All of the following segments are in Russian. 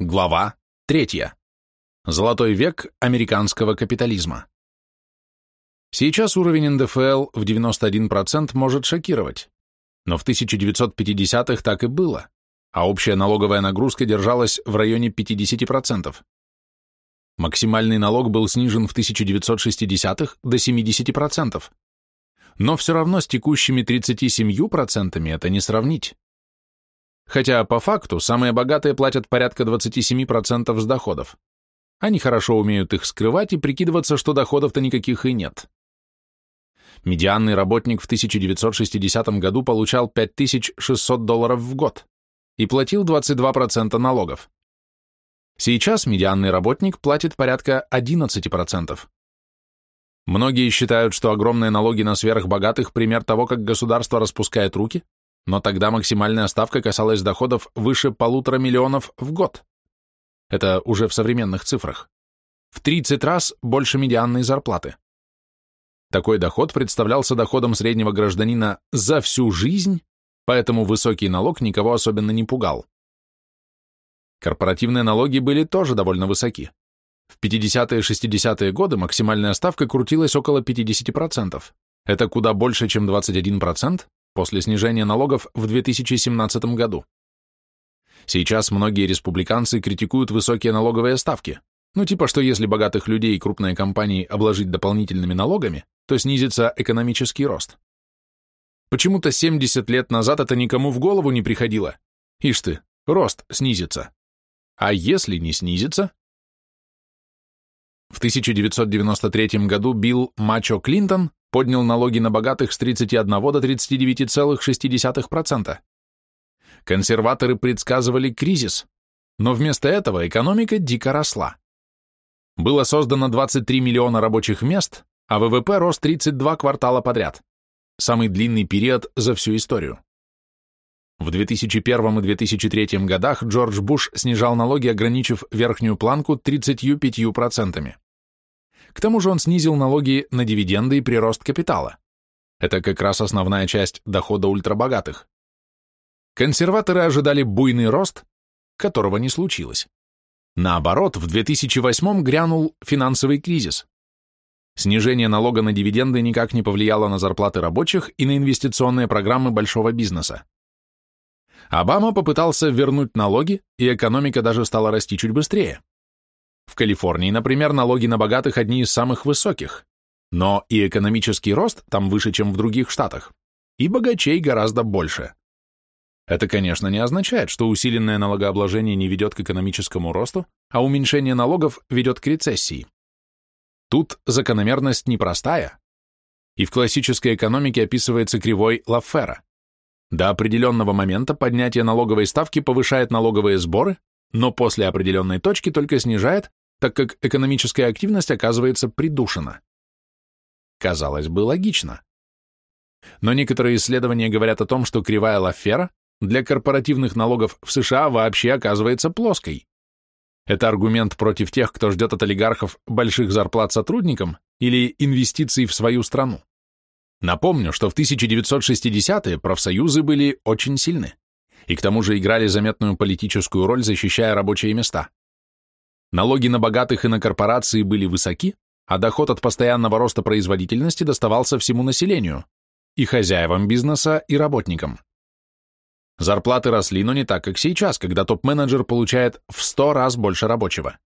Глава 3. Золотой век американского капитализма. Сейчас уровень НДФЛ в 91% может шокировать, но в 1950-х так и было, а общая налоговая нагрузка держалась в районе 50%. Максимальный налог был снижен в 1960-х до 70%. Но все равно с текущими 37% это не сравнить. Хотя по факту самые богатые платят порядка 27% с доходов. Они хорошо умеют их скрывать и прикидываться, что доходов-то никаких и нет. Медианный работник в 1960 году получал 5600 долларов в год и платил 22% налогов. Сейчас медианный работник платит порядка 11%. Многие считают, что огромные налоги на сверхбогатых – пример того, как государство распускает руки, но тогда максимальная ставка касалась доходов выше полутора миллионов в год. Это уже в современных цифрах. В 30 раз больше медианной зарплаты. Такой доход представлялся доходом среднего гражданина за всю жизнь, поэтому высокий налог никого особенно не пугал. Корпоративные налоги были тоже довольно высоки. В 50-е и 60-е годы максимальная ставка крутилась около 50%. Это куда больше, чем 21%, после снижения налогов в 2017 году. Сейчас многие республиканцы критикуют высокие налоговые ставки. Ну типа, что если богатых людей и крупные компании обложить дополнительными налогами, то снизится экономический рост. Почему-то 70 лет назад это никому в голову не приходило. Ишь ты, рост снизится. А если не снизится? В 1993 году Билл Мачо Клинтон поднял налоги на богатых с 31 до 39,6%. Консерваторы предсказывали кризис, но вместо этого экономика дико росла. Было создано 23 миллиона рабочих мест, а ВВП рос 32 квартала подряд. Самый длинный период за всю историю. В 2001 и 2003 годах Джордж Буш снижал налоги, ограничив верхнюю планку 35%. К тому же он снизил налоги на дивиденды и прирост капитала. Это как раз основная часть дохода ультрабогатых. Консерваторы ожидали буйный рост, которого не случилось. Наоборот, в 2008 грянул финансовый кризис. Снижение налога на дивиденды никак не повлияло на зарплаты рабочих и на инвестиционные программы большого бизнеса. Обама попытался вернуть налоги, и экономика даже стала расти чуть быстрее. В Калифорнии, например, налоги на богатых одни из самых высоких, но и экономический рост там выше, чем в других штатах, и богачей гораздо больше. Это, конечно, не означает, что усиленное налогообложение не ведет к экономическому росту, а уменьшение налогов ведет к рецессии. Тут закономерность непростая, и в классической экономике описывается кривой Лаффера. До определенного момента поднятие налоговой ставки повышает налоговые сборы, но после определенной точки только снижает, так как экономическая активность оказывается придушена. Казалось бы, логично. Но некоторые исследования говорят о том, что кривая Лаффера для корпоративных налогов в США вообще оказывается плоской. Это аргумент против тех, кто ждет от олигархов больших зарплат сотрудникам или инвестиций в свою страну. Напомню, что в 1960-е профсоюзы были очень сильны и к тому же играли заметную политическую роль, защищая рабочие места. Налоги на богатых и на корпорации были высоки, а доход от постоянного роста производительности доставался всему населению, и хозяевам бизнеса, и работникам. Зарплаты росли, но не так, как сейчас, когда топ-менеджер получает в 100 раз больше рабочего.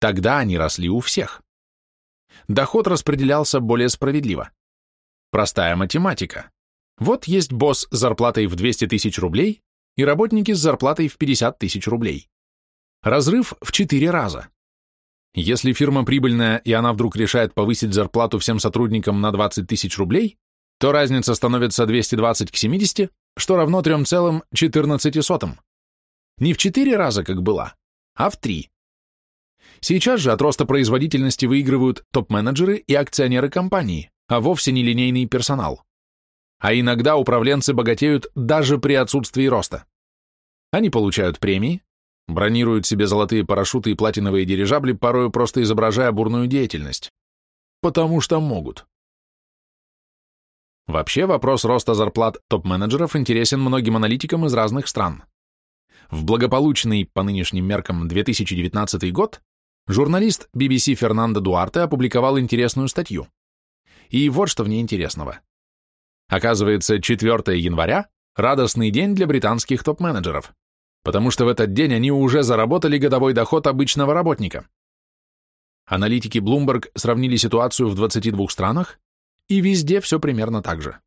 Тогда они росли у всех. Доход распределялся более справедливо. Простая математика. Вот есть босс с зарплатой в 200 тысяч рублей, и работники с зарплатой в 50 тысяч рублей. Разрыв в 4 раза. Если фирма прибыльная, и она вдруг решает повысить зарплату всем сотрудникам на 20 тысяч рублей, то разница становится 220 к 70, что равно 3,14. Не в 4 раза, как была, а в 3. Сейчас же от роста производительности выигрывают топ-менеджеры и акционеры компании, а вовсе не линейный персонал а иногда управленцы богатеют даже при отсутствии роста. Они получают премии, бронируют себе золотые парашюты и платиновые дирижабли, порою просто изображая бурную деятельность. Потому что могут. Вообще вопрос роста зарплат топ-менеджеров интересен многим аналитикам из разных стран. В благополучный, по нынешним меркам, 2019 год журналист BBC Фернандо Дуарте опубликовал интересную статью. И вот что в ней интересного. Оказывается, 4 января – радостный день для британских топ-менеджеров, потому что в этот день они уже заработали годовой доход обычного работника. Аналитики Bloomberg сравнили ситуацию в 22 странах, и везде все примерно так же.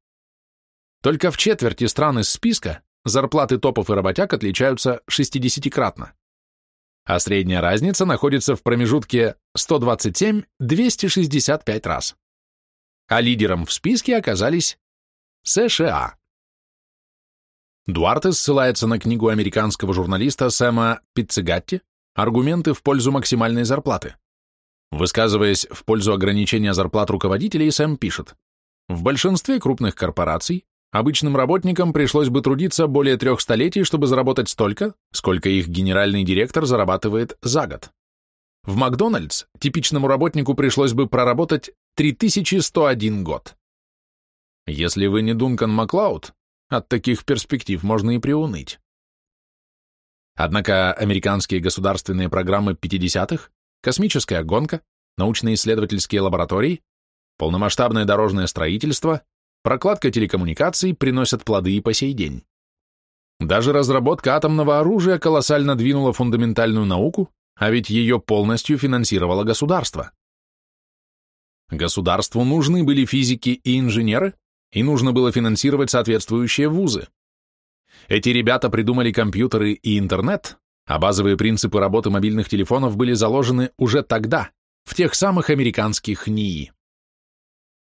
Только в четверти стран из списка зарплаты топов и работяг отличаются 60-кратно. А средняя разница находится в промежутке 127-265 раз. А лидером в списке оказались США. Дуарте ссылается на книгу американского журналиста Сэма Пиццегатти «Аргументы в пользу максимальной зарплаты». Высказываясь в пользу ограничения зарплат руководителей, Сэм пишет, «В большинстве крупных корпораций Обычным работникам пришлось бы трудиться более трех столетий, чтобы заработать столько, сколько их генеральный директор зарабатывает за год. В Макдональдс типичному работнику пришлось бы проработать 3101 год. Если вы не Дункан Маклауд, от таких перспектив можно и приуныть. Однако американские государственные программы 50-х, космическая гонка, научно-исследовательские лаборатории, полномасштабное дорожное строительство, Прокладка телекоммуникаций приносят плоды и по сей день. Даже разработка атомного оружия колоссально двинула фундаментальную науку, а ведь ее полностью финансировало государство. Государству нужны были физики и инженеры, и нужно было финансировать соответствующие вузы. Эти ребята придумали компьютеры и интернет, а базовые принципы работы мобильных телефонов были заложены уже тогда, в тех самых американских НИИ.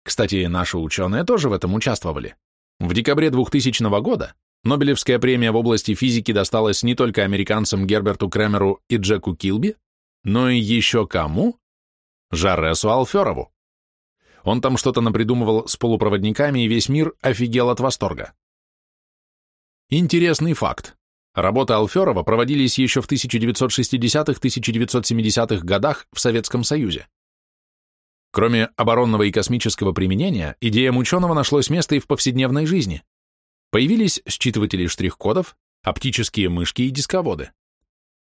Кстати, наши ученые тоже в этом участвовали. В декабре 2000 года Нобелевская премия в области физики досталась не только американцам Герберту Кремеру и Джеку Килби, но и еще кому? Жаресу Алферову. Он там что-то напридумывал с полупроводниками, и весь мир офигел от восторга. Интересный факт. Работы Алферова проводились еще в 1960-1970-х годах в Советском Союзе. Кроме оборонного и космического применения, идеям ученого нашлось место и в повседневной жизни. Появились считыватели штрих-кодов, оптические мышки и дисководы.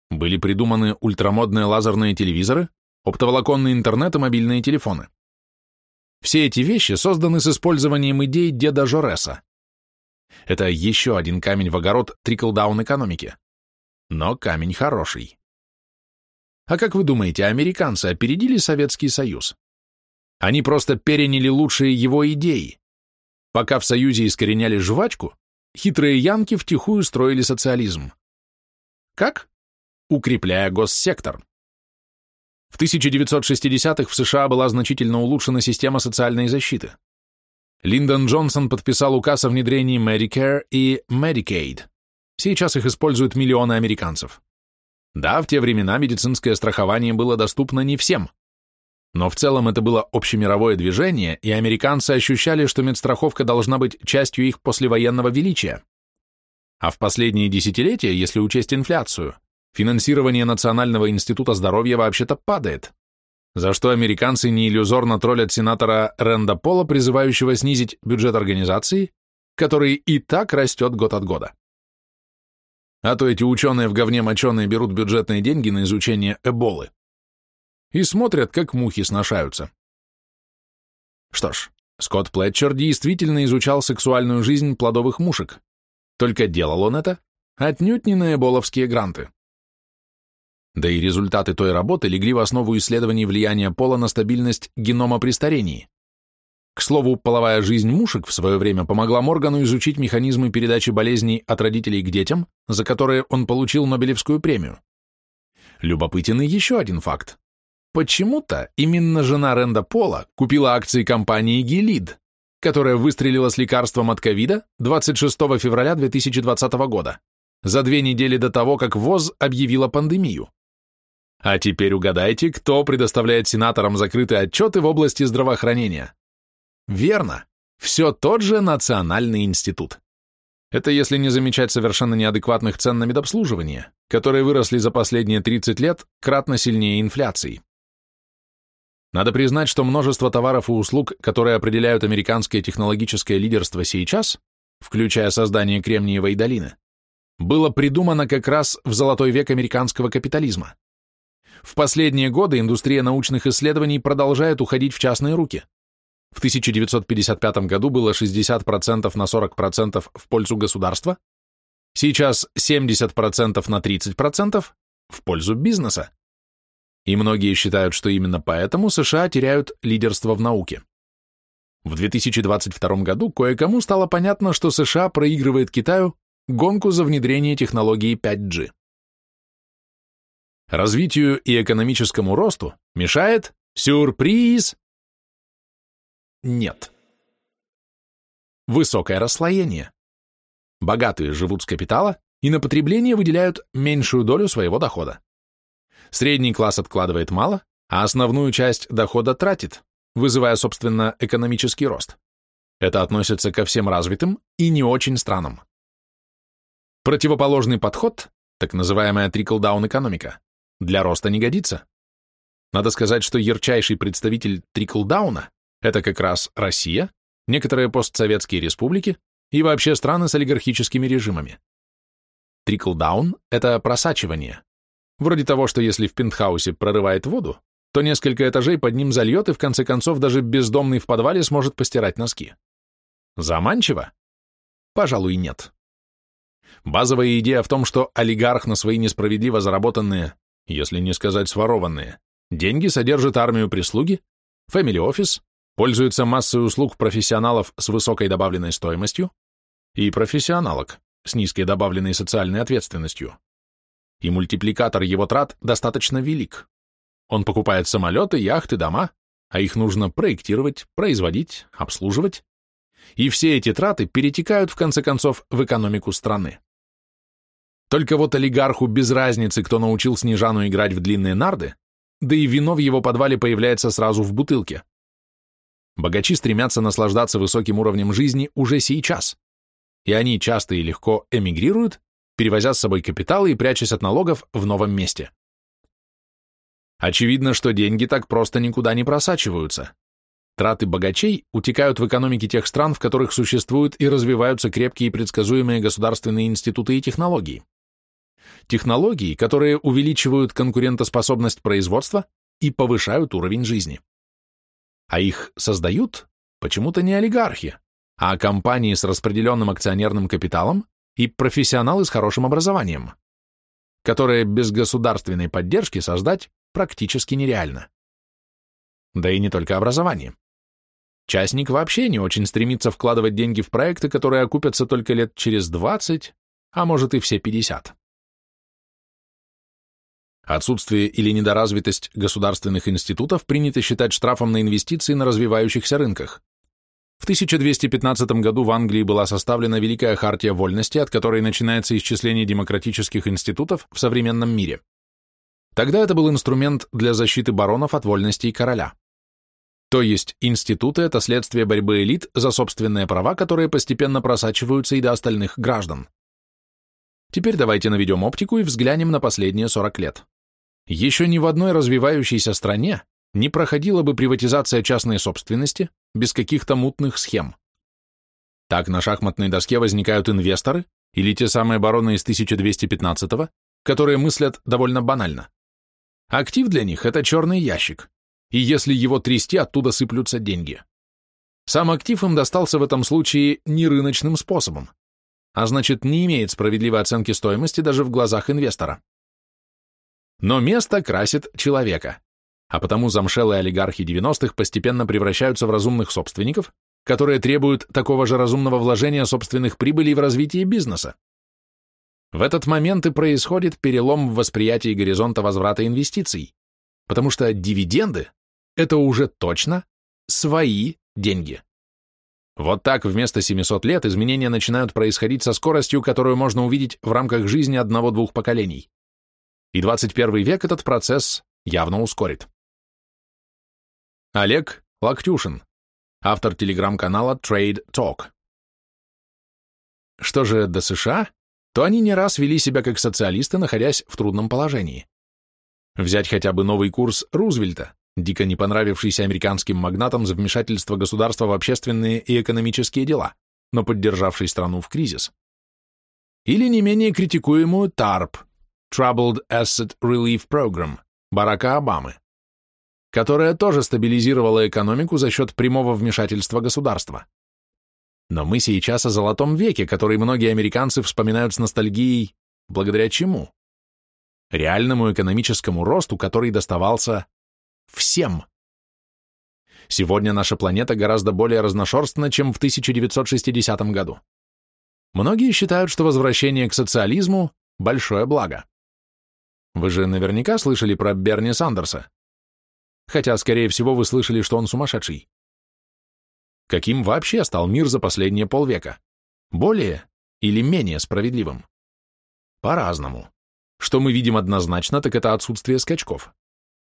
Были придуманы ультрамодные лазерные телевизоры, оптоволоконный интернет и мобильные телефоны. Все эти вещи созданы с использованием идей деда Жореса. Это еще один камень в огород трикл-даун экономики. Но камень хороший. А как вы думаете, американцы опередили Советский Союз? Они просто переняли лучшие его идеи. Пока в Союзе искореняли жвачку, хитрые янки втихую строили социализм. Как? Укрепляя госсектор. В 1960-х в США была значительно улучшена система социальной защиты. Линдон Джонсон подписал указ о внедрении Medicare и Medicaid. Сейчас их используют миллионы американцев. Да, в те времена медицинское страхование было доступно не всем, но в целом это было общемировое движение, и американцы ощущали, что медстраховка должна быть частью их послевоенного величия. А в последние десятилетия, если учесть инфляцию, финансирование Национального института здоровья вообще-то падает, за что американцы не иллюзорно троллят сенатора Ренда Пола, призывающего снизить бюджет организации, который и так растет год от года. А то эти ученые в говне моченые берут бюджетные деньги на изучение эболы и смотрят, как мухи сношаются. Что ж, Скотт Плетчер действительно изучал сексуальную жизнь плодовых мушек, только делал он это отнюдь не на эболовские гранты. Да и результаты той работы легли в основу исследований влияния пола на стабильность генома при старении. К слову, половая жизнь мушек в свое время помогла Моргану изучить механизмы передачи болезней от родителей к детям, за которые он получил Нобелевскую премию. Любопытен и еще один факт. Почему-то именно жена Ренда Пола купила акции компании Гилид, которая выстрелила с лекарством от ковида 26 февраля 2020 года, за две недели до того, как ВОЗ объявила пандемию. А теперь угадайте, кто предоставляет сенаторам закрытые отчеты в области здравоохранения. Верно, все тот же Национальный институт. Это если не замечать совершенно неадекватных цен на медобслуживание, которые выросли за последние 30 лет кратно сильнее инфляции. Надо признать, что множество товаров и услуг, которые определяют американское технологическое лидерство сейчас, включая создание Кремниевой долины, было придумано как раз в золотой век американского капитализма. В последние годы индустрия научных исследований продолжает уходить в частные руки. В 1955 году было 60% на 40% в пользу государства, сейчас 70% на 30% в пользу бизнеса. И многие считают, что именно поэтому США теряют лидерство в науке. В 2022 году кое-кому стало понятно, что США проигрывает Китаю гонку за внедрение технологии 5G. Развитию и экономическому росту мешает сюрприз. Нет. Высокое расслоение. Богатые живут с капитала и на потребление выделяют меньшую долю своего дохода. Средний класс откладывает мало, а основную часть дохода тратит, вызывая, собственно, экономический рост. Это относится ко всем развитым и не очень странам. Противоположный подход, так называемая трикл-даун экономика, для роста не годится. Надо сказать, что ярчайший представитель трикл-дауна – это как раз Россия, некоторые постсоветские республики и вообще страны с олигархическими режимами. Трикл-даун – это просачивание, Вроде того, что если в пентхаусе прорывает воду, то несколько этажей под ним зальет, и в конце концов даже бездомный в подвале сможет постирать носки. Заманчиво? Пожалуй, нет. Базовая идея в том, что олигарх на свои несправедливо заработанные, если не сказать сворованные, деньги содержит армию прислуги, фэмили-офис, пользуется массой услуг профессионалов с высокой добавленной стоимостью и профессионалок с низкой добавленной социальной ответственностью и мультипликатор его трат достаточно велик. Он покупает самолеты, яхты, дома, а их нужно проектировать, производить, обслуживать. И все эти траты перетекают, в конце концов, в экономику страны. Только вот олигарху без разницы, кто научил Снежану играть в длинные нарды, да и вино в его подвале появляется сразу в бутылке. Богачи стремятся наслаждаться высоким уровнем жизни уже сейчас, и они часто и легко эмигрируют, перевозя с собой капиталы и прячась от налогов в новом месте. Очевидно, что деньги так просто никуда не просачиваются. Траты богачей утекают в экономики тех стран, в которых существуют и развиваются крепкие и предсказуемые государственные институты и технологии. Технологии, которые увеличивают конкурентоспособность производства и повышают уровень жизни. А их создают почему-то не олигархи, а компании с распределенным акционерным капиталом и профессионалы с хорошим образованием, которые без государственной поддержки создать практически нереально. Да и не только образование. Частник вообще не очень стремится вкладывать деньги в проекты, которые окупятся только лет через 20, а может и все 50. Отсутствие или недоразвитость государственных институтов принято считать штрафом на инвестиции на развивающихся рынках. В 1215 году в Англии была составлена Великая Хартия Вольности, от которой начинается исчисление демократических институтов в современном мире. Тогда это был инструмент для защиты баронов от вольностей короля. То есть институты – это следствие борьбы элит за собственные права, которые постепенно просачиваются и до остальных граждан. Теперь давайте наведем оптику и взглянем на последние 40 лет. Еще ни в одной развивающейся стране не проходила бы приватизация частной собственности без каких-то мутных схем. Так на шахматной доске возникают инвесторы или те самые бароны из 1215-го, которые мыслят довольно банально. Актив для них – это черный ящик, и если его трясти, оттуда сыплются деньги. Сам актив им достался в этом случае не рыночным способом, а значит не имеет справедливой оценки стоимости даже в глазах инвестора. Но место красит человека а потому замшелые олигархи 90-х постепенно превращаются в разумных собственников, которые требуют такого же разумного вложения собственных прибылей в развитие бизнеса. В этот момент и происходит перелом в восприятии горизонта возврата инвестиций, потому что дивиденды – это уже точно свои деньги. Вот так вместо 700 лет изменения начинают происходить со скоростью, которую можно увидеть в рамках жизни одного-двух поколений. И 21 век этот процесс явно ускорит. Олег Локтюшин, автор телеграм-канала Trade Talk. Что же до США, то они не раз вели себя как социалисты, находясь в трудном положении. Взять хотя бы новый курс Рузвельта, дико не понравившийся американским магнатам за вмешательство государства в общественные и экономические дела, но поддержавший страну в кризис. или не менее критикуемую TARP – Troubled Asset Relief Program Барака Обамы, которая тоже стабилизировала экономику за счет прямого вмешательства государства. Но мы сейчас о золотом веке, который многие американцы вспоминают с ностальгией, благодаря чему? Реальному экономическому росту, который доставался всем. Сегодня наша планета гораздо более разношерстна, чем в 1960 году. Многие считают, что возвращение к социализму – большое благо. Вы же наверняка слышали про Берни Сандерса. Хотя, скорее всего, вы слышали, что он сумасшедший. Каким вообще стал мир за последние полвека? Более или менее справедливым? По-разному. Что мы видим однозначно, так это отсутствие скачков.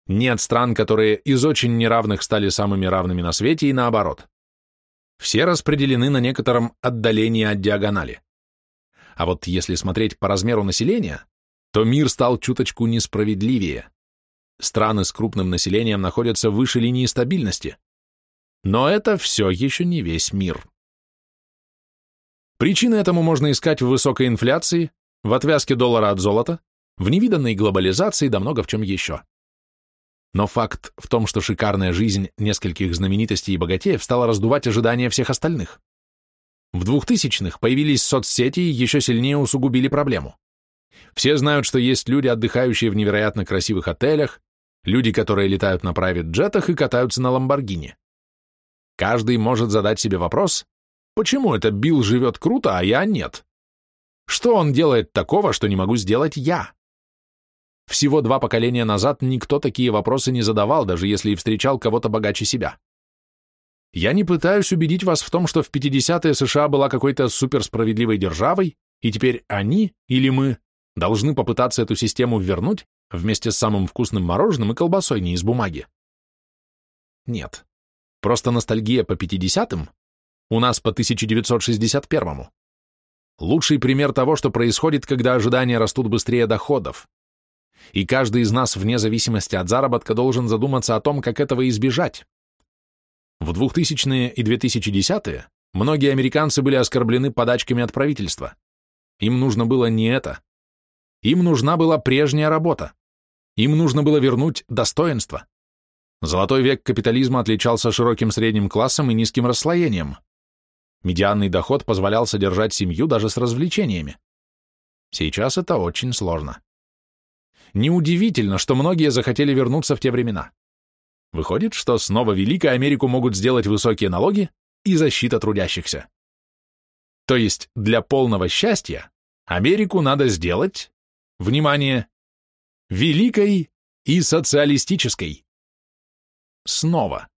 Нет стран, которые из очень неравных стали самыми равными на свете и наоборот. Все распределены на некотором отдалении от диагонали. А вот если смотреть по размеру населения, то мир стал чуточку несправедливее. Страны с крупным населением находятся выше линии стабильности. Но это все еще не весь мир. Причины этому можно искать в высокой инфляции, в отвязке доллара от золота, в невиданной глобализации да много в чем еще. Но факт в том, что шикарная жизнь нескольких знаменитостей и богатеев стала раздувать ожидания всех остальных. В 2000-х появились соцсети и еще сильнее усугубили проблему. Все знают, что есть люди, отдыхающие в невероятно красивых отелях, люди, которые летают на прайвет-джетах и катаются на Ламборгини. Каждый может задать себе вопрос, почему это Билл живет круто, а я нет? Что он делает такого, что не могу сделать я? Всего два поколения назад никто такие вопросы не задавал, даже если и встречал кого-то богаче себя. Я не пытаюсь убедить вас в том, что в 50-е США была какой-то суперсправедливой державой, и теперь они или мы должны попытаться эту систему вернуть вместе с самым вкусным мороженым и колбасой не из бумаги. Нет. Просто ностальгия по 50-м, у нас по 1961-му. Лучший пример того, что происходит, когда ожидания растут быстрее доходов и каждый из нас, вне зависимости от заработка, должен задуматься о том, как этого избежать. В 2000-е и 2010-е многие американцы были оскорблены подачками от правительства. Им нужно было не это. Им нужна была прежняя работа. Им нужно было вернуть достоинство. Золотой век капитализма отличался широким средним классом и низким расслоением. Медианный доход позволял содержать семью даже с развлечениями. Сейчас это очень сложно. Неудивительно, что многие захотели вернуться в те времена. Выходит, что снова Великой Америку могут сделать высокие налоги и защита трудящихся. То есть для полного счастья Америку надо сделать, внимание, великой и социалистической. Снова.